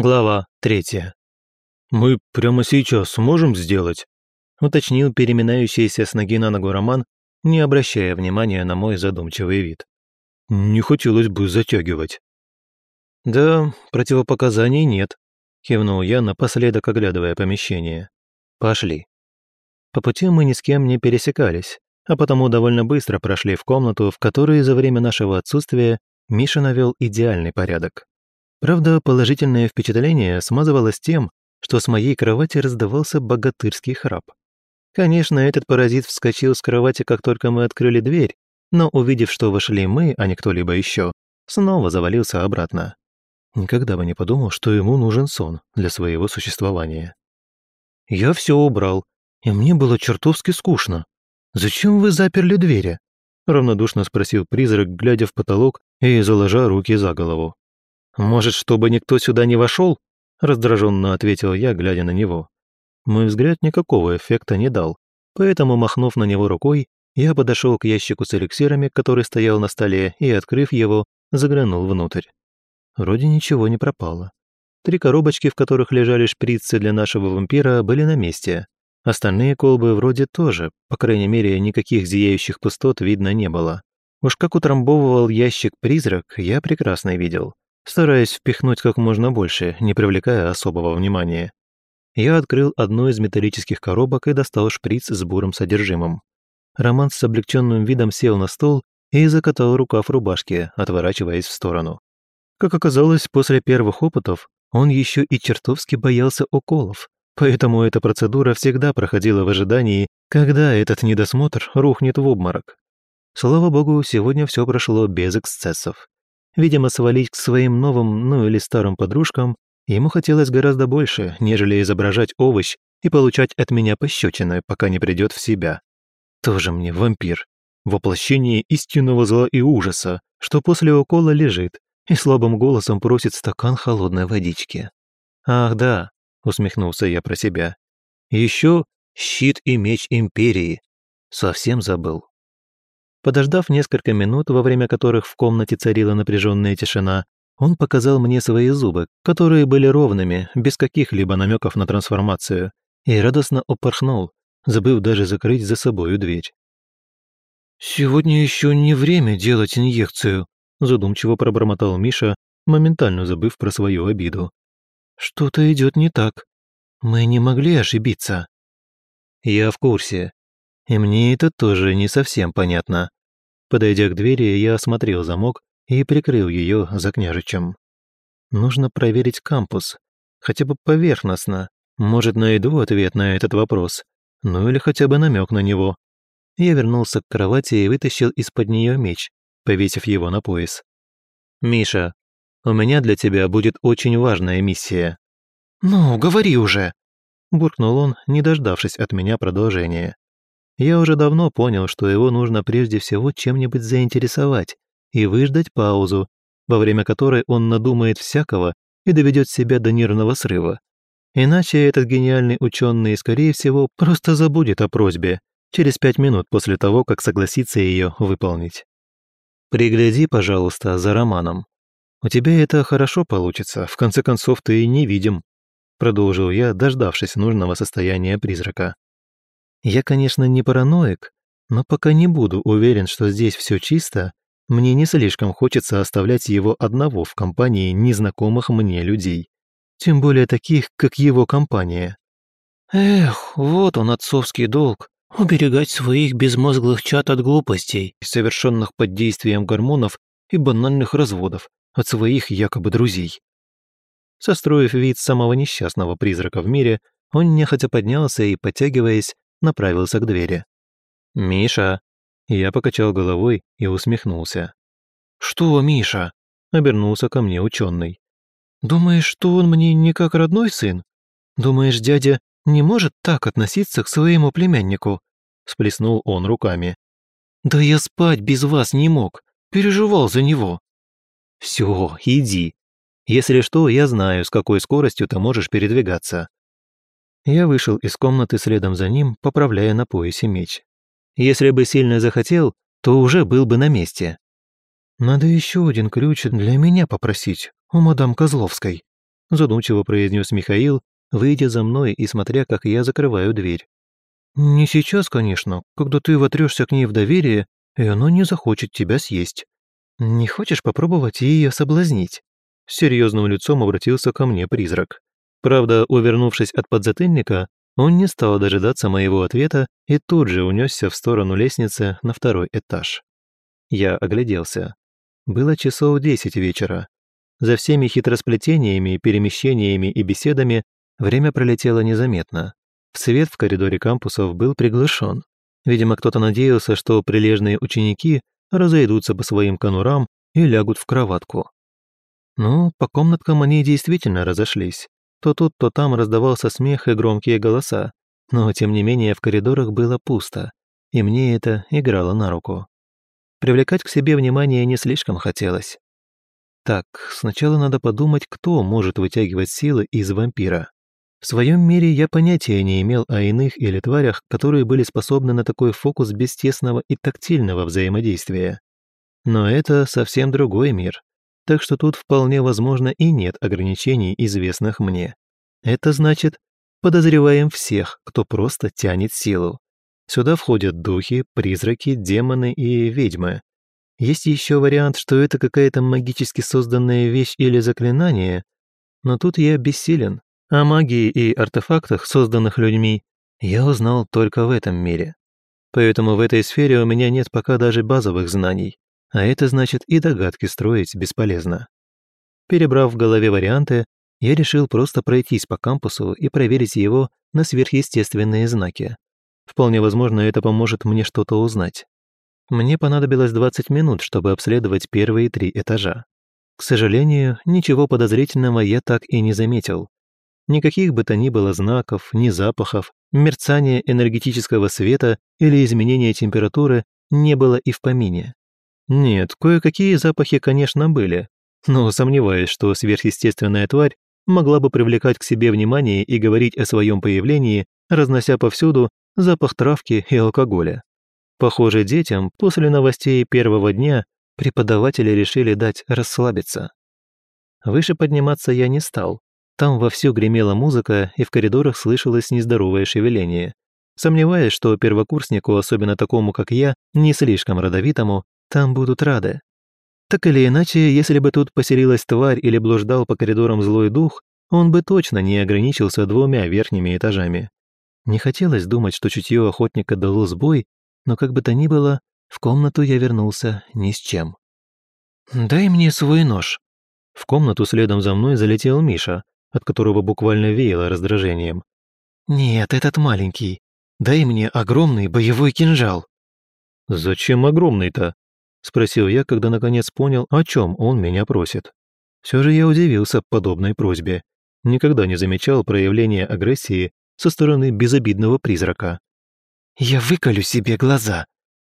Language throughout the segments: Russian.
Глава третья. «Мы прямо сейчас сможем сделать?» уточнил переминающийся с ноги на ногу Роман, не обращая внимания на мой задумчивый вид. «Не хотелось бы затягивать». «Да, противопоказаний нет», – кивнул я, напоследок оглядывая помещение. «Пошли». По пути мы ни с кем не пересекались, а потому довольно быстро прошли в комнату, в которой за время нашего отсутствия Миша навел идеальный порядок. Правда, положительное впечатление смазывалось тем, что с моей кровати раздавался богатырский храп. Конечно, этот паразит вскочил с кровати, как только мы открыли дверь, но, увидев, что вошли мы, а не кто-либо еще, снова завалился обратно. Никогда бы не подумал, что ему нужен сон для своего существования. «Я все убрал, и мне было чертовски скучно. Зачем вы заперли двери?» равнодушно спросил призрак, глядя в потолок и заложа руки за голову. «Может, чтобы никто сюда не вошел?» раздраженно ответил я, глядя на него. Мой взгляд никакого эффекта не дал, поэтому, махнув на него рукой, я подошел к ящику с эликсирами, который стоял на столе, и, открыв его, заглянул внутрь. Вроде ничего не пропало. Три коробочки, в которых лежали шприцы для нашего вампира, были на месте. Остальные колбы вроде тоже, по крайней мере, никаких зияющих пустот видно не было. Уж как утрамбовывал ящик призрак, я прекрасно видел стараясь впихнуть как можно больше, не привлекая особого внимания. Я открыл одну из металлических коробок и достал шприц с бурым содержимым. Роман с облегченным видом сел на стол и закатал рукав рубашки, отворачиваясь в сторону. Как оказалось, после первых опытов он еще и чертовски боялся уколов, поэтому эта процедура всегда проходила в ожидании, когда этот недосмотр рухнет в обморок. Слава богу, сегодня все прошло без эксцессов. Видимо, свалить к своим новым, ну или старым подружкам ему хотелось гораздо больше, нежели изображать овощ и получать от меня пощечины, пока не придет в себя. Тоже мне вампир. Воплощение истинного зла и ужаса, что после укола лежит и слабым голосом просит стакан холодной водички. «Ах да», — усмехнулся я про себя. «Еще щит и меч Империи. Совсем забыл». Подождав несколько минут, во время которых в комнате царила напряженная тишина, он показал мне свои зубы, которые были ровными, без каких-либо намеков на трансформацию, и радостно упорхнул, забыв даже закрыть за собою дверь. «Сегодня еще не время делать инъекцию», задумчиво пробормотал Миша, моментально забыв про свою обиду. «Что-то идет не так. Мы не могли ошибиться». «Я в курсе. И мне это тоже не совсем понятно. Подойдя к двери, я осмотрел замок и прикрыл ее за княжичем. Нужно проверить кампус, хотя бы поверхностно. Может, найду ответ на этот вопрос, ну или хотя бы намек на него. Я вернулся к кровати и вытащил из-под нее меч, повесив его на пояс. «Миша, у меня для тебя будет очень важная миссия». «Ну, говори уже!» буркнул он, не дождавшись от меня продолжения. Я уже давно понял, что его нужно прежде всего чем-нибудь заинтересовать и выждать паузу, во время которой он надумает всякого и доведет себя до нервного срыва. Иначе этот гениальный ученый, скорее всего, просто забудет о просьбе через пять минут после того, как согласится ее выполнить. Пригляди, пожалуйста, за романом. У тебя это хорошо получится, в конце концов ты и не видим, продолжил я, дождавшись нужного состояния призрака. Я, конечно, не параноик, но пока не буду уверен, что здесь все чисто, мне не слишком хочется оставлять его одного в компании незнакомых мне людей. Тем более таких, как его компания. Эх, вот он отцовский долг. Уберегать своих безмозглых чат от глупостей, совершенных под действием гормонов и банальных разводов от своих якобы друзей. Состроив вид самого несчастного призрака в мире, он нехотя поднялся и, подтягиваясь, направился к двери. «Миша!» Я покачал головой и усмехнулся. «Что, Миша?» — обернулся ко мне ученый. «Думаешь, что он мне не как родной сын? Думаешь, дядя не может так относиться к своему племяннику?» — сплеснул он руками. «Да я спать без вас не мог, переживал за него». «Все, иди. Если что, я знаю, с какой скоростью ты можешь передвигаться. Я вышел из комнаты следом за ним, поправляя на поясе меч. Если бы сильно захотел, то уже был бы на месте. «Надо еще один ключ для меня попросить у мадам Козловской», задумчиво произнес Михаил, выйдя за мной и смотря, как я закрываю дверь. «Не сейчас, конечно, когда ты вотрешься к ней в доверие, и она не захочет тебя съесть. Не хочешь попробовать ее соблазнить?» Серьезным лицом обратился ко мне призрак. Правда, увернувшись от подзатыльника, он не стал дожидаться моего ответа и тут же унесся в сторону лестницы на второй этаж. Я огляделся. Было часов десять вечера. За всеми хитросплетениями, перемещениями и беседами время пролетело незаметно. Свет в коридоре кампусов был приглушен. Видимо, кто-то надеялся, что прилежные ученики разойдутся по своим конурам и лягут в кроватку. Ну, по комнаткам они действительно разошлись. То тут, то там раздавался смех и громкие голоса, но тем не менее в коридорах было пусто, и мне это играло на руку. Привлекать к себе внимание не слишком хотелось. Так, сначала надо подумать, кто может вытягивать силы из вампира. В своем мире я понятия не имел о иных или тварях, которые были способны на такой фокус без тесного и тактильного взаимодействия. Но это совсем другой мир, так что тут вполне возможно и нет ограничений, известных мне. Это значит, подозреваем всех, кто просто тянет силу. Сюда входят духи, призраки, демоны и ведьмы. Есть еще вариант, что это какая-то магически созданная вещь или заклинание, но тут я бессилен. О магии и артефактах, созданных людьми, я узнал только в этом мире. Поэтому в этой сфере у меня нет пока даже базовых знаний, а это значит и догадки строить бесполезно. Перебрав в голове варианты, я решил просто пройтись по кампусу и проверить его на сверхъестественные знаки. Вполне возможно, это поможет мне что-то узнать. Мне понадобилось 20 минут, чтобы обследовать первые три этажа. К сожалению, ничего подозрительного я так и не заметил, Никаких бы то ни было знаков, ни запахов, мерцания энергетического света или изменения температуры не было и в помине. Нет, кое-какие запахи, конечно, были, но сомневаюсь, что сверхъестественная тварь могла бы привлекать к себе внимание и говорить о своем появлении, разнося повсюду запах травки и алкоголя. Похоже, детям после новостей первого дня преподаватели решили дать расслабиться. Выше подниматься я не стал, там вовсю гремела музыка, и в коридорах слышалось нездоровое шевеление. Сомневаюсь, что первокурснику, особенно такому, как я, не слишком родовитому, там будут рады. Так или иначе, если бы тут поселилась тварь или блуждал по коридорам злой дух, он бы точно не ограничился двумя верхними этажами. Не хотелось думать, что чутье охотника дало сбой, но как бы то ни было, в комнату я вернулся ни с чем. «Дай мне свой нож». В комнату следом за мной залетел Миша, от которого буквально веяло раздражением. «Нет, этот маленький. Дай мне огромный боевой кинжал». «Зачем огромный-то?» – спросил я, когда наконец понял, о чем он меня просит. Все же я удивился подобной просьбе. Никогда не замечал проявления агрессии со стороны безобидного призрака. «Я выколю себе глаза.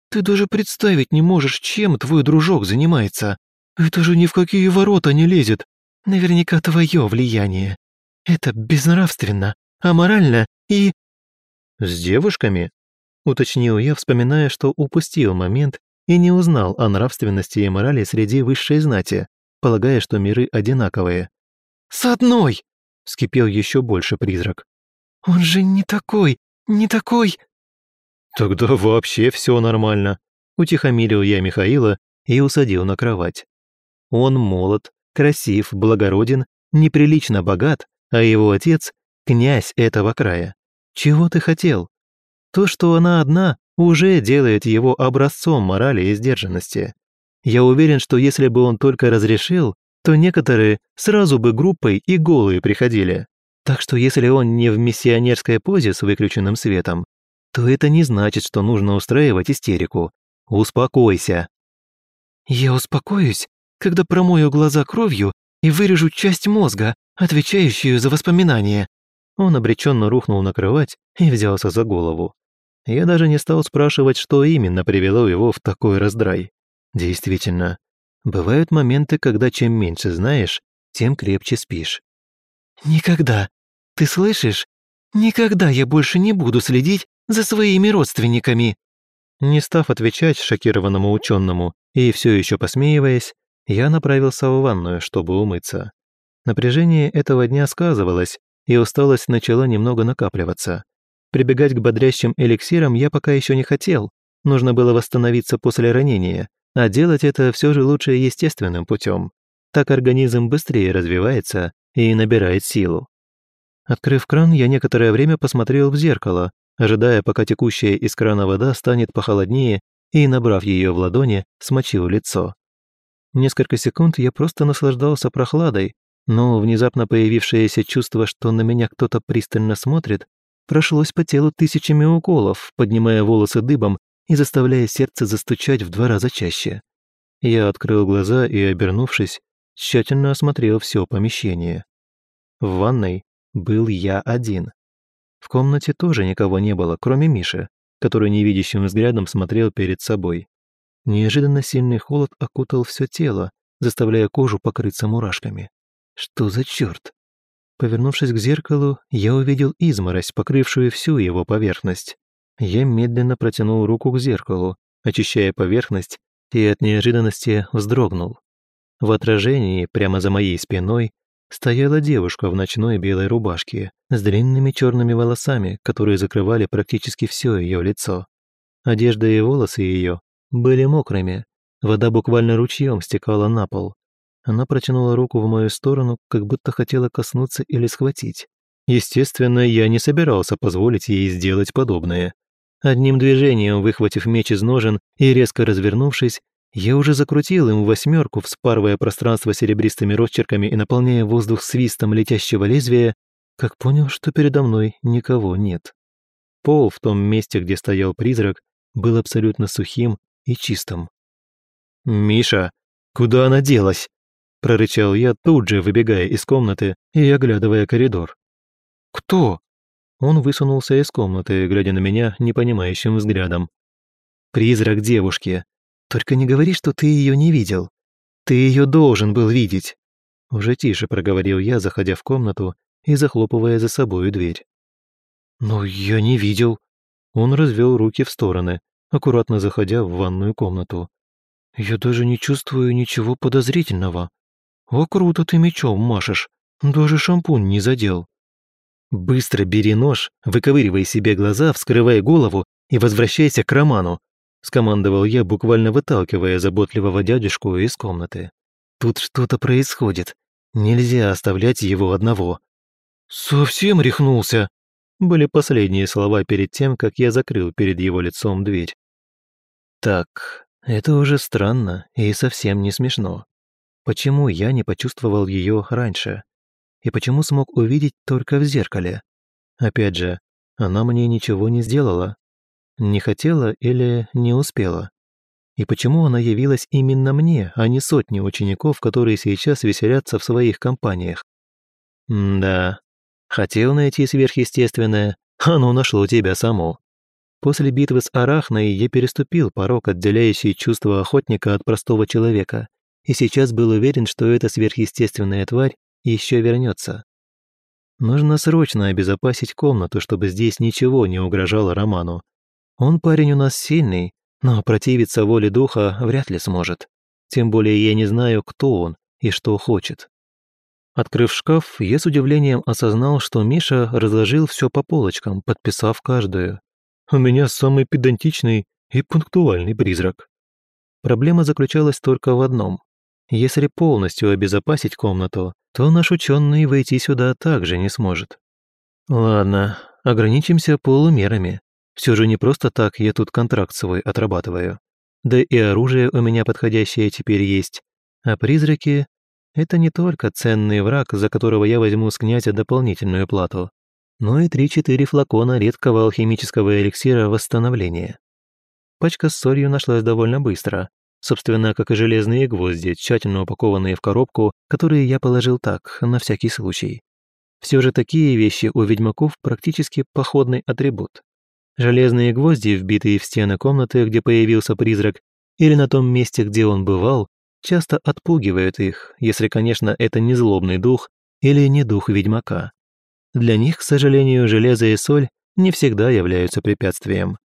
Ты даже представить не можешь, чем твой дружок занимается. Это же ни в какие ворота не лезет. Наверняка твое влияние. Это безнравственно, аморально и...» «С девушками?» — уточнил я, вспоминая, что упустил момент и не узнал о нравственности и морали среди высшей знати, полагая, что миры одинаковые. «С одной!» — вскипел еще больше призрак. «Он же не такой, не такой...» «Тогда вообще все нормально», — утихомирил я Михаила и усадил на кровать. Он молод, красив, благороден, неприлично богат, а его отец – князь этого края. Чего ты хотел? То, что она одна, уже делает его образцом морали и сдержанности. Я уверен, что если бы он только разрешил, то некоторые сразу бы группой и голые приходили. Так что если он не в миссионерской позе с выключенным светом, то это не значит, что нужно устраивать истерику. Успокойся. Я успокоюсь, когда промою глаза кровью и вырежу часть мозга, отвечающую за воспоминания». Он обреченно рухнул на кровать и взялся за голову. Я даже не стал спрашивать, что именно привело его в такой раздрай. Действительно, бывают моменты, когда чем меньше знаешь, тем крепче спишь. «Никогда, ты слышишь? Никогда я больше не буду следить за своими родственниками!» Не став отвечать шокированному ученому и все еще посмеиваясь, я направился в ванную, чтобы умыться. Напряжение этого дня сказывалось, и усталость начала немного накапливаться. Прибегать к бодрящим эликсирам я пока еще не хотел, нужно было восстановиться после ранения, а делать это все же лучше естественным путем. Так организм быстрее развивается и набирает силу. Открыв кран, я некоторое время посмотрел в зеркало, ожидая, пока текущая из крана вода станет похолоднее, и, набрав ее в ладони, смочил лицо. Несколько секунд я просто наслаждался прохладой, но внезапно появившееся чувство, что на меня кто-то пристально смотрит, прошлось по телу тысячами уколов, поднимая волосы дыбом и заставляя сердце застучать в два раза чаще. Я открыл глаза и, обернувшись, тщательно осмотрел все помещение. В ванной был я один. В комнате тоже никого не было, кроме Миши, который невидящим взглядом смотрел перед собой. Неожиданно сильный холод окутал все тело, заставляя кожу покрыться мурашками. Что за черт? Повернувшись к зеркалу, я увидел изморозь, покрывшую всю его поверхность. Я медленно протянул руку к зеркалу, очищая поверхность, и от неожиданности вздрогнул. В отражении, прямо за моей спиной, стояла девушка в ночной белой рубашке с длинными черными волосами, которые закрывали практически все ее лицо. Одежда и волосы ее были мокрыми, вода буквально ручьем стекала на пол. Она протянула руку в мою сторону, как будто хотела коснуться или схватить. Естественно, я не собирался позволить ей сделать подобное. Одним движением, выхватив меч из ножен и резко развернувшись, я уже закрутил им восьмерку, вспарывая пространство серебристыми росчерками и наполняя воздух свистом летящего лезвия, как понял, что передо мной никого нет. Пол в том месте, где стоял призрак, был абсолютно сухим и чистым. «Миша, куда она делась?» – прорычал я, тут же выбегая из комнаты и оглядывая коридор. «Кто?» Он высунулся из комнаты, глядя на меня непонимающим взглядом. «Призрак девушки. Только не говори, что ты ее не видел. Ты ее должен был видеть». Уже тише проговорил я, заходя в комнату и захлопывая за собою дверь. «Но я не видел». Он развел руки в стороны, аккуратно заходя в ванную комнату. «Я даже не чувствую ничего подозрительного. О, круто ты мечом машешь, даже шампунь не задел». «Быстро бери нож, выковыривай себе глаза, вскрывай голову и возвращайся к Роману», скомандовал я, буквально выталкивая заботливого дядюшку из комнаты. «Тут что-то происходит. Нельзя оставлять его одного». «Совсем рехнулся?» были последние слова перед тем, как я закрыл перед его лицом дверь. Так, это уже странно и совсем не смешно. Почему я не почувствовал ее раньше? и почему смог увидеть только в зеркале. Опять же, она мне ничего не сделала. Не хотела или не успела. И почему она явилась именно мне, а не сотне учеников, которые сейчас веселятся в своих компаниях? М да, хотел найти сверхъестественное, оно нашло тебя само. После битвы с Арахной я переступил порог, отделяющий чувство охотника от простого человека, и сейчас был уверен, что эта сверхъестественная тварь еще вернется. Нужно срочно обезопасить комнату, чтобы здесь ничего не угрожало Роману. Он парень у нас сильный, но противиться воле духа вряд ли сможет. Тем более я не знаю, кто он и что хочет. Открыв шкаф, я с удивлением осознал, что Миша разложил все по полочкам, подписав каждую. У меня самый педантичный и пунктуальный призрак. Проблема заключалась только в одном. Если полностью обезопасить комнату, то наш ученый войти сюда также не сможет. Ладно, ограничимся полумерами. Все же не просто так я тут контракт свой отрабатываю. Да и оружие у меня подходящее теперь есть. А призраки — это не только ценный враг, за которого я возьму с князя дополнительную плату, но и три-четыре флакона редкого алхимического эликсира восстановления. Пачка с солью нашлась довольно быстро, Собственно, как и железные гвозди, тщательно упакованные в коробку, которые я положил так, на всякий случай. Все же такие вещи у ведьмаков практически походный атрибут. Железные гвозди, вбитые в стены комнаты, где появился призрак, или на том месте, где он бывал, часто отпугивают их, если, конечно, это не злобный дух или не дух ведьмака. Для них, к сожалению, железо и соль не всегда являются препятствием.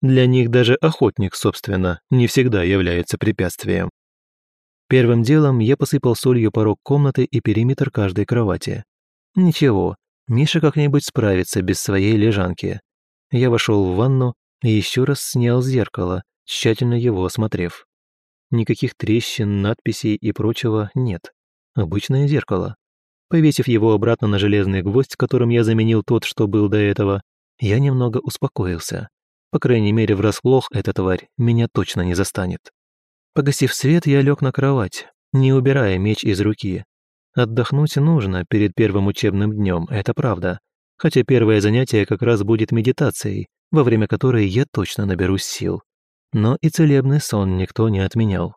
Для них даже охотник, собственно, не всегда является препятствием. Первым делом я посыпал солью порог комнаты и периметр каждой кровати. Ничего, Миша как-нибудь справится без своей лежанки. Я вошел в ванну и еще раз снял зеркало, тщательно его осмотрев. Никаких трещин, надписей и прочего нет. Обычное зеркало. Повесив его обратно на железный гвоздь, которым я заменил тот, что был до этого, я немного успокоился. По крайней мере, врасплох эта тварь меня точно не застанет. Погасив свет, я лег на кровать, не убирая меч из руки. Отдохнуть нужно перед первым учебным днем, это правда. Хотя первое занятие как раз будет медитацией, во время которой я точно наберусь сил. Но и целебный сон никто не отменял.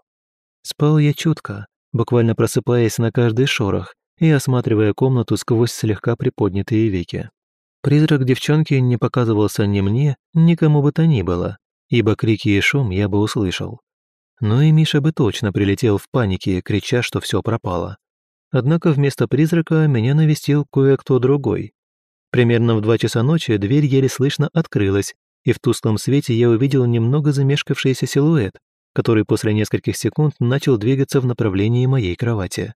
Спал я чутко, буквально просыпаясь на каждый шорох и осматривая комнату сквозь слегка приподнятые веки. Призрак девчонки не показывался ни мне, ни кому бы то ни было, ибо крики и шум я бы услышал. Но и Миша бы точно прилетел в панике, крича, что все пропало. Однако вместо призрака меня навестил кое-кто другой. Примерно в два часа ночи дверь еле слышно открылась, и в тусклом свете я увидел немного замешкавшийся силуэт, который после нескольких секунд начал двигаться в направлении моей кровати.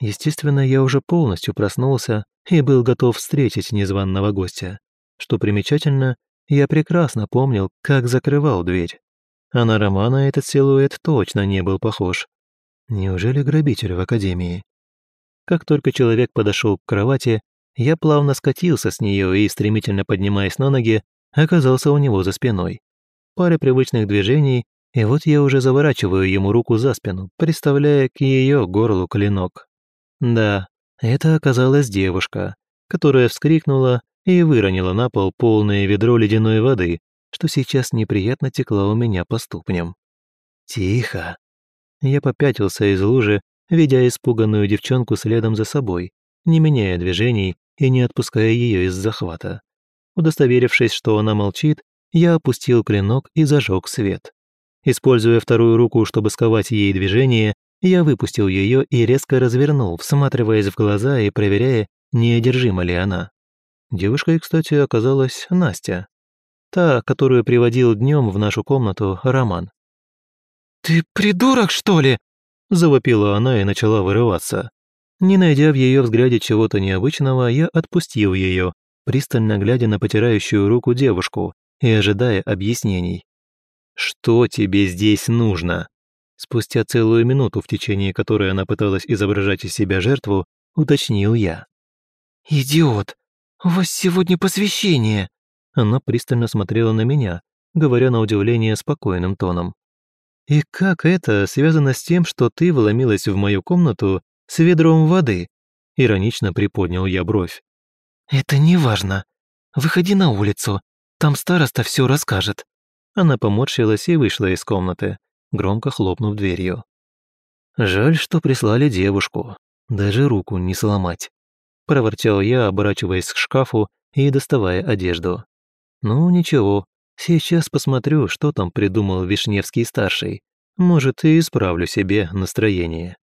Естественно, я уже полностью проснулся и был готов встретить незваного гостя. Что примечательно, я прекрасно помнил, как закрывал дверь. А на Романа этот силуэт точно не был похож. Неужели грабитель в академии? Как только человек подошел к кровати, я плавно скатился с нее и, стремительно поднимаясь на ноги, оказался у него за спиной. Пара привычных движений, и вот я уже заворачиваю ему руку за спину, приставляя к ее горлу клинок. Да, это оказалась девушка, которая вскрикнула и выронила на пол полное ведро ледяной воды, что сейчас неприятно текло у меня по ступням. «Тихо!» Я попятился из лужи, ведя испуганную девчонку следом за собой, не меняя движений и не отпуская ее из захвата. Удостоверившись, что она молчит, я опустил клинок и зажег свет. Используя вторую руку, чтобы сковать ей движение, я выпустил ее и резко развернул, всматриваясь в глаза и проверяя, не одержима ли она. Девушкой, кстати, оказалась Настя. Та, которую приводил днем в нашу комнату Роман. «Ты придурок, что ли?» – завопила она и начала вырываться. Не найдя в ее взгляде чего-то необычного, я отпустил ее, пристально глядя на потирающую руку девушку и ожидая объяснений. «Что тебе здесь нужно?» Спустя целую минуту, в течение которой она пыталась изображать из себя жертву, уточнил я. «Идиот! У вас сегодня посвящение!» Она пристально смотрела на меня, говоря на удивление спокойным тоном. «И как это связано с тем, что ты вломилась в мою комнату с ведром воды?» Иронично приподнял я бровь. «Это не важно. Выходи на улицу, там староста все расскажет». Она поморщилась и вышла из комнаты громко хлопнув дверью. «Жаль, что прислали девушку. Даже руку не сломать», – проворчал я, оборачиваясь к шкафу и доставая одежду. «Ну, ничего, сейчас посмотрю, что там придумал Вишневский-старший. Может, и исправлю себе настроение».